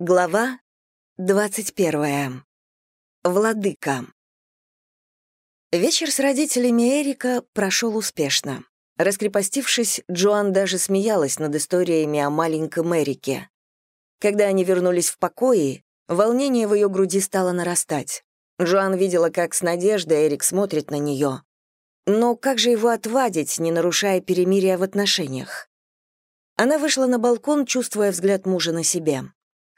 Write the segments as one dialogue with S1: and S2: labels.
S1: Глава 21. Владыка. Вечер с родителями Эрика прошел успешно. Раскрепостившись, Джоан даже смеялась над историями о маленьком Эрике. Когда они вернулись в покои, волнение в ее груди стало нарастать. Джоан видела, как с надеждой Эрик смотрит на нее. Но как же его отвадить, не нарушая перемирия в отношениях? Она вышла на балкон, чувствуя взгляд мужа на себе.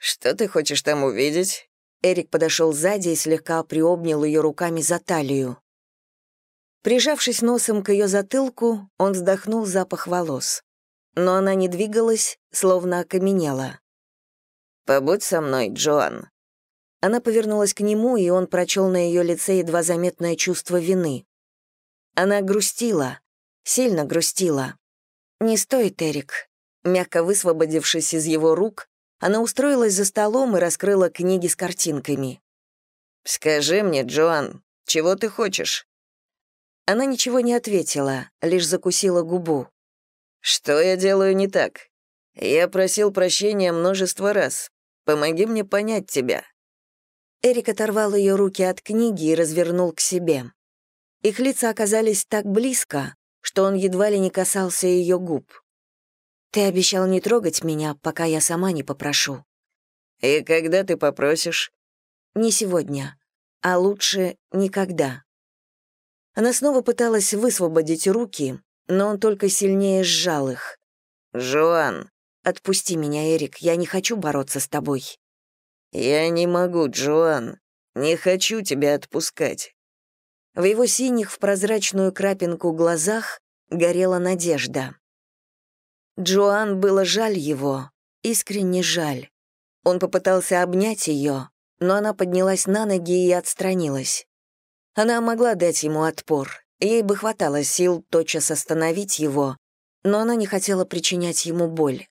S2: «Что ты хочешь там увидеть?»
S1: Эрик подошел сзади и слегка приобнял ее руками за талию. Прижавшись носом к ее затылку, он вздохнул запах волос. Но она не двигалась, словно окаменела.
S2: «Побудь со мной, Джоан».
S1: Она повернулась к нему, и он прочел на ее лице едва заметное чувство вины. Она грустила, сильно грустила. «Не стоит, Эрик». Мягко высвободившись из его рук, она устроилась за столом и раскрыла книги с картинками.
S2: «Скажи мне, Джоан, чего ты хочешь?»
S1: Она ничего не ответила, лишь закусила губу.
S2: «Что я делаю не так? Я просил прощения множество раз. Помоги мне понять тебя».
S1: Эрик оторвал ее руки от книги и развернул к себе. Их лица оказались так близко, что он едва ли не касался ее губ. Ты обещал не трогать меня, пока я сама не попрошу.
S2: И когда ты попросишь?
S1: Не сегодня, а лучше никогда. Она снова пыталась высвободить руки, но он только сильнее сжал их.
S2: «Жоан!»
S1: «Отпусти меня, Эрик, я не хочу бороться с тобой».
S2: «Я не могу, Джоан. Не хочу тебя отпускать».
S1: В его синих в прозрачную крапинку глазах горела надежда. Джоан было жаль его, искренне жаль. Он попытался обнять ее, но она поднялась на ноги и отстранилась. Она могла дать ему отпор, ей бы хватало сил тотчас остановить его, но она не хотела причинять ему боль.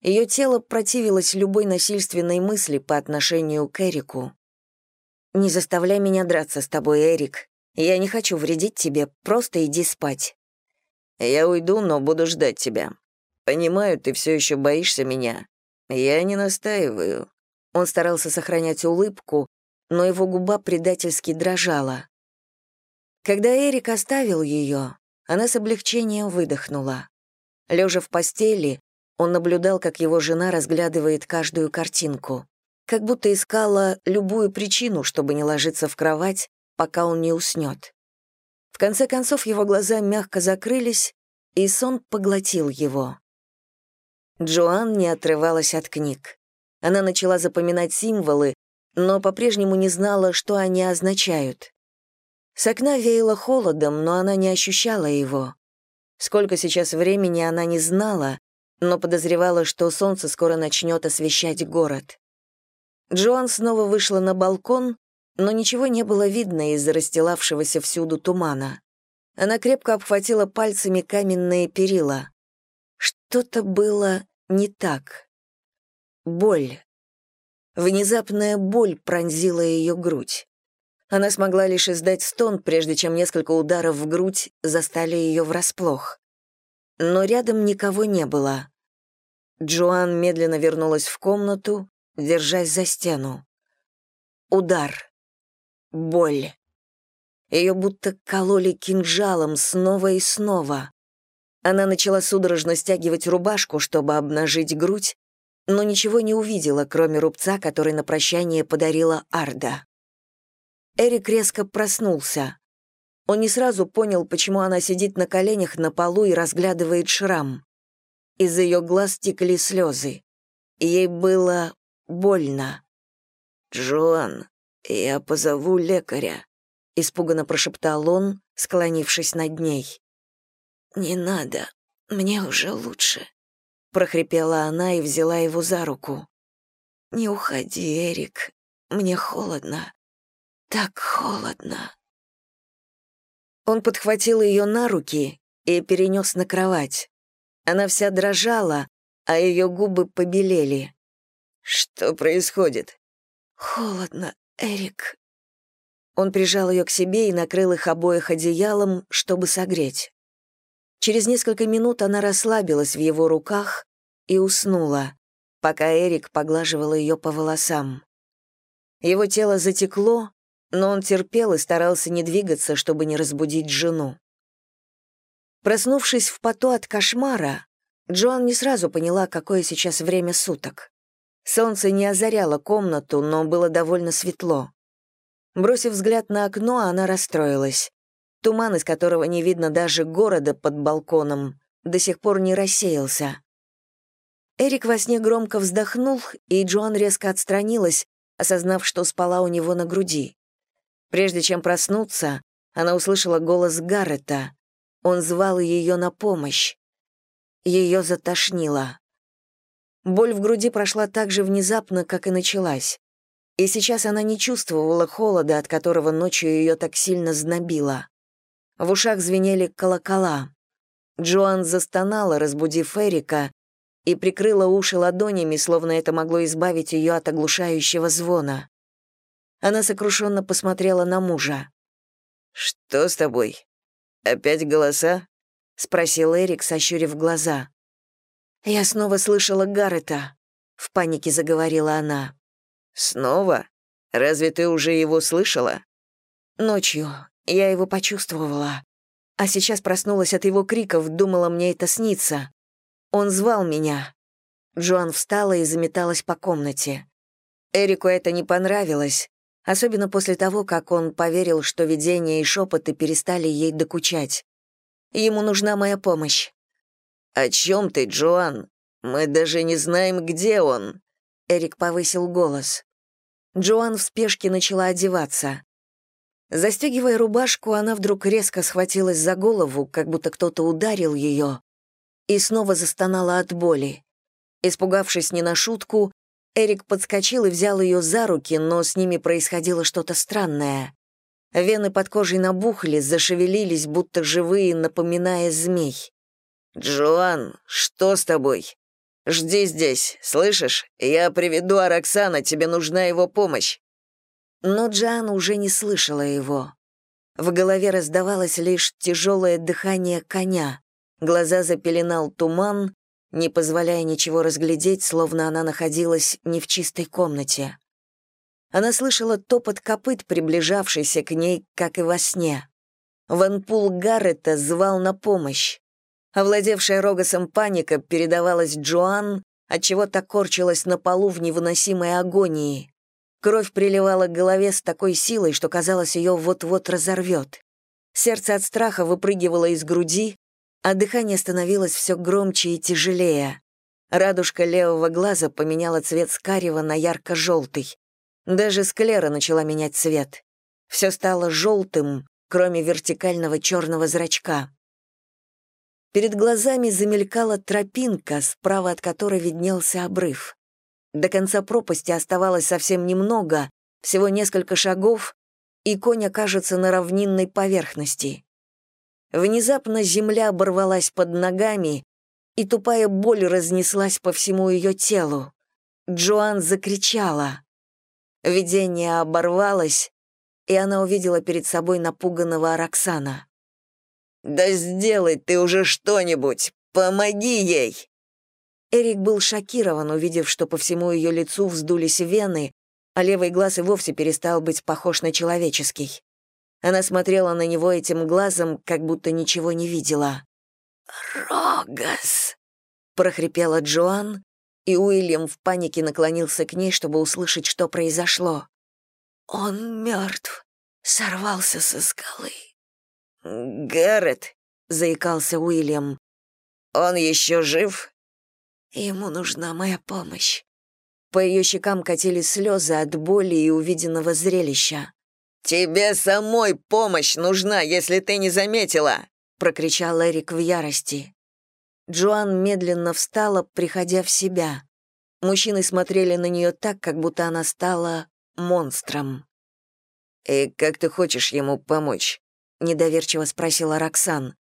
S1: Ее тело противилось любой насильственной мысли по отношению к Эрику. «Не заставляй меня драться с тобой, Эрик. Я не хочу вредить тебе, просто иди спать».
S2: «Я уйду, но буду ждать тебя. Понимаю, ты все еще боишься меня. Я не настаиваю».
S1: Он старался сохранять улыбку, но его губа предательски дрожала. Когда Эрик оставил ее, она с облегчением выдохнула. Лежа в постели, он наблюдал, как его жена разглядывает каждую картинку, как будто искала любую причину, чтобы не ложиться в кровать, пока он не уснет. В конце концов его глаза мягко закрылись, и сон поглотил его. Джоан не отрывалась от книг. Она начала запоминать символы, но по-прежнему не знала, что они означают. С окна веяло холодом, но она не ощущала его. Сколько сейчас времени она не знала, но подозревала, что солнце скоро начнет освещать город. Джоан снова вышла на балкон, но ничего не было видно из-за расстилавшегося всюду тумана. Она крепко обхватила пальцами каменные перила. Что-то было не так. Боль. Внезапная боль пронзила ее грудь. Она смогла лишь издать стон, прежде чем несколько ударов в грудь застали ее врасплох. Но рядом никого не было. Джоан медленно вернулась в комнату, держась за стену. Удар. Боль. Ее будто кололи кинжалом снова и снова. Она начала судорожно стягивать рубашку, чтобы обнажить грудь, но ничего не увидела, кроме рубца, который на прощание подарила Арда. Эрик резко проснулся. Он не сразу понял, почему она сидит на коленях на полу и разглядывает шрам. Из ее глаз текли слезы. Ей было больно.
S2: «Джоан, я позову лекаря», —
S1: испуганно прошептал он, склонившись над ней.
S2: «Не надо, мне уже лучше», —
S1: прохрипела она и взяла его за руку.
S2: «Не уходи, Эрик, мне холодно, так холодно».
S1: Он подхватил ее на руки и перенес на кровать. Она вся дрожала, а ее губы побелели.
S2: «Что происходит?»
S1: «Холодно, Эрик». Он прижал ее к себе и накрыл их обоих одеялом, чтобы согреть. Через несколько минут она расслабилась в его руках и уснула. пока Эрик поглаживал ее по волосам. Его тело затекло, но он терпел и старался не двигаться, чтобы не разбудить жену. Проснувшись в поту от кошмара, Джоан не сразу поняла, какое сейчас время суток. Солнце не озаряло комнату, но было довольно светло. Бросив взгляд на окно, она расстроилась. Туман, из которого не видно даже города под балконом, до сих пор не рассеялся. Эрик во сне громко вздохнул, и Джоан резко отстранилась, осознав, что спала у него на груди. Прежде чем проснуться, она услышала голос Гаррета. Он звал ее на помощь. Ее затошнило. Боль в груди прошла так же внезапно, как и началась. И сейчас она не чувствовала холода, от которого ночью ее так сильно знобило. В ушах звенели колокола. Джоан застонала, разбудив Эрика, и прикрыла уши ладонями, словно это могло избавить ее от оглушающего звона. Она сокрушенно посмотрела на мужа.
S2: «Что с тобой? Опять голоса?» — спросил Эрик, сощурив глаза.
S1: «Я снова слышала Гаррета», — в панике заговорила она.
S2: «Снова? Разве ты уже его слышала?»
S1: «Ночью. Я его почувствовала. А сейчас проснулась от его криков, думала, мне это снится. Он звал меня». Джоан встала и заметалась по комнате. Эрику это не понравилось, особенно после того, как он поверил, что видения и шепоты перестали ей докучать. Ему нужна моя помощь.
S2: «О чем ты, Джоан? Мы даже не знаем, где он!»
S1: Эрик повысил голос. Джоан в спешке начала одеваться. Застегивая рубашку, она вдруг резко схватилась за голову, как будто кто-то ударил ее, и снова застонала от боли. Испугавшись не на шутку, Эрик подскочил и взял ее за руки, но с ними происходило что-то странное. Вены под кожей набухли, зашевелились, будто живые, напоминая змей.
S2: «Джоан, что с тобой? Жди здесь, слышишь? Я приведу Араксана, тебе нужна его помощь».
S1: Но Джоан уже не слышала его. В голове раздавалось лишь тяжелое дыхание коня, глаза запеленал туман, не позволяя ничего разглядеть, словно она находилась не в чистой комнате. Она слышала топот копыт, приближавшийся к ней, как и во сне. Ванпул Гаррета звал на помощь. Овладевшая Рогасом паника передавалась Джоан, отчего так корчилась на полу в невыносимой агонии. Кровь приливала к голове с такой силой, что казалось, ее вот-вот разорвет. Сердце от страха выпрыгивало из груди, а дыхание становилось все громче и тяжелее. Радужка левого глаза поменяла цвет с карего на ярко-желтый. Даже склера начала менять цвет. Все стало желтым, кроме вертикального черного зрачка. Перед глазами замелькала тропинка, справа от которой виднелся обрыв. До конца пропасти оставалось совсем немного, всего несколько шагов, и конь окажется на равнинной поверхности. Внезапно земля оборвалась под ногами, и тупая боль разнеслась по всему ее телу. Джоан закричала. Видение оборвалось, и она увидела перед собой напуганного Араксана.
S2: «Да сделай ты уже что-нибудь! Помоги ей!»
S1: Эрик был шокирован, увидев, что по всему ее лицу вздулись вены, а левый глаз и вовсе перестал быть похож на человеческий. Она смотрела на него этим глазом, как будто ничего не видела. «Рогас!» — прохрипела Джоан, и Уильям в панике наклонился к ней, чтобы услышать, что произошло. «Он мертв, сорвался со скалы».
S2: «Гаррет», — заикался Уильям, — «он еще жив?»
S1: «Ему нужна моя помощь». По ее щекам катились слезы от боли и увиденного зрелища.
S2: «Тебе самой помощь нужна, если ты не заметила!» — прокричал Эрик в ярости.
S1: Джоан медленно встала, приходя в себя. Мужчины смотрели на нее так, как будто она стала монстром.
S2: «И как ты хочешь ему помочь?» — недоверчиво спросила Роксан.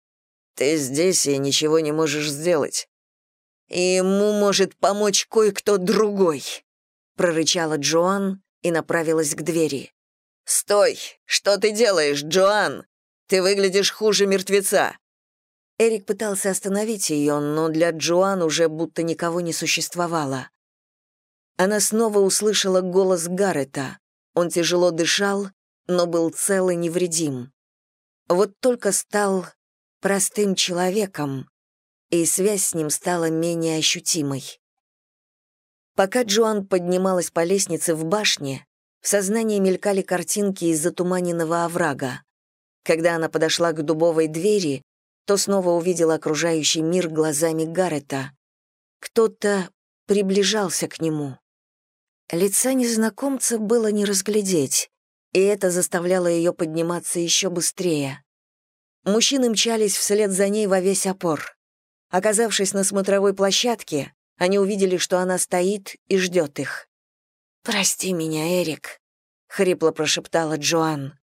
S2: «Ты здесь и ничего не можешь сделать».
S1: «Ему может помочь кое-кто другой», — прорычала Джоан и направилась к двери.
S2: «Стой! Что ты делаешь, Джоан? Ты выглядишь хуже мертвеца!»
S1: Эрик пытался остановить ее, но для Джоан уже будто никого не существовало. она снова услышала голос Гаррета. Он тяжело дышал, но был цел и невредим. Вот только стал простым человеком, и связь с ним стала менее ощутимой. Пока Джоан поднималась по лестнице в башне, в сознании мелькали картинки из затуманенного оврага. Когда она подошла к дубовой двери, то снова увидела окружающий мир глазами Гаррета. Кто-то приближался к нему. Лица незнакомца было не разглядеть, и это заставляло ее подниматься еще быстрее. Мужчины мчались вслед за ней во весь опор. Оказавшись на смотровой площадке, они увидели, что она стоит и ждет их. «Прости меня, Эрик», — хрипло прошептала Джоан.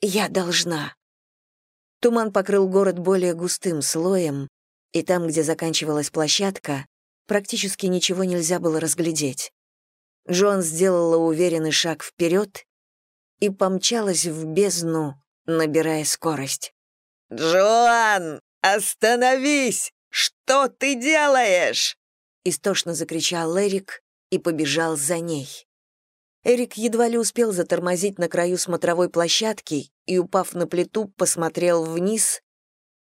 S1: «Я должна». Туман покрыл город более густым слоем, и там, где заканчивалась площадка, практически ничего нельзя было разглядеть. Джоан сделала уверенный шаг вперед и помчалась в бездну, набирая скорость.
S2: «Джоан, остановись! Что ты делаешь?»
S1: Истошно закричал Эрик и побежал за ней. Эрик едва ли успел затормозить на краю смотровой площадки и, упав на плиту, посмотрел вниз,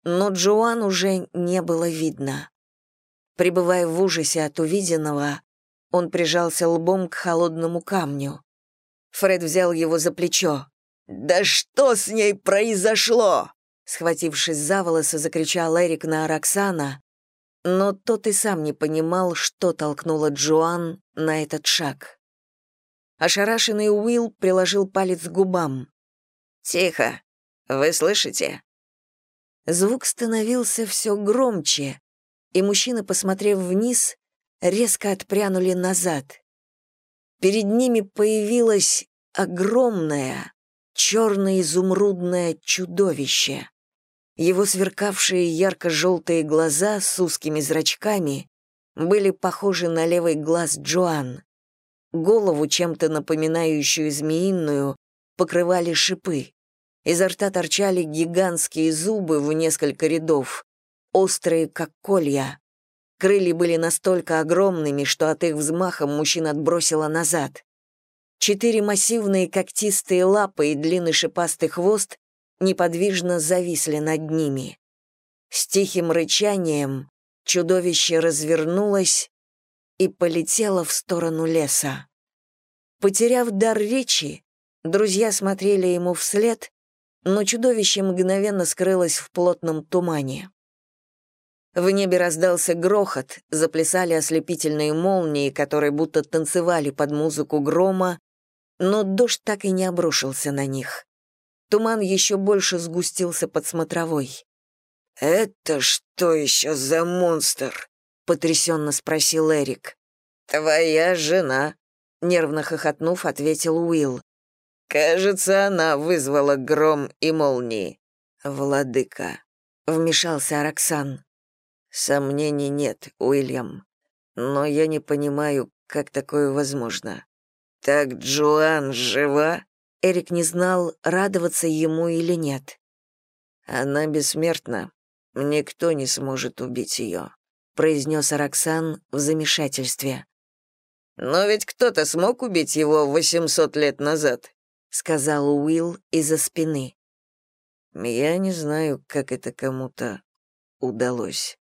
S1: но Джоан уже не было видно. Пребывая в ужасе от увиденного, он прижался лбом к холодному камню. Фред взял его за плечо.
S2: «Да что с ней произошло?»
S1: Схватившись за волосы, закричал Эрик на Араксана, но тот и сам не понимал, что толкнуло Джоан на этот шаг. Ошарашенный Уилл приложил палец к губам.
S2: «Тихо. Вы слышите?»
S1: Звук становился все громче, и мужчины, посмотрев вниз, резко отпрянули назад. Перед ними появилось огромное, черно-изумрудное чудовище. Его сверкавшие ярко-желтые глаза с узкими зрачками были похожи на левый глаз Джоан. Голову, чем-то напоминающую змеиную, покрывали шипы. Изо рта торчали гигантские зубы в несколько рядов, острые, как колья. Крылья были настолько огромными, что от их взмаха мужчин отбросило назад. Четыре массивные когтистые лапы и длинный шипастый хвост неподвижно зависли над ними. С тихим рычанием чудовище развернулось и полетело в сторону леса. Потеряв дар речи, друзья смотрели ему вслед, но чудовище мгновенно скрылось в плотном тумане. В небе раздался грохот, заплясали ослепительные молнии, которые будто танцевали под музыку грома, но дождь так и не обрушился на них. Туман еще больше сгустился под смотровой.
S2: «Это что еще за монстр?» — потрясенно спросил Эрик. «Твоя жена», — нервно хохотнув, ответил Уилл. «Кажется, она вызвала гром и молнии. Владыка», — вмешался Араксан. «Сомнений нет, Уильям, но я не понимаю, как такое возможно. «Так Джоан жива?»
S1: Эрик не знал, радоваться ему или нет.
S2: «Она бессмертна. Никто не сможет убить ее», — произнес Араксан в замешательстве. «Но ведь кто-то смог убить его 800 лет назад», — сказал Уилл из-за спины. «Я не знаю, как это кому-то удалось».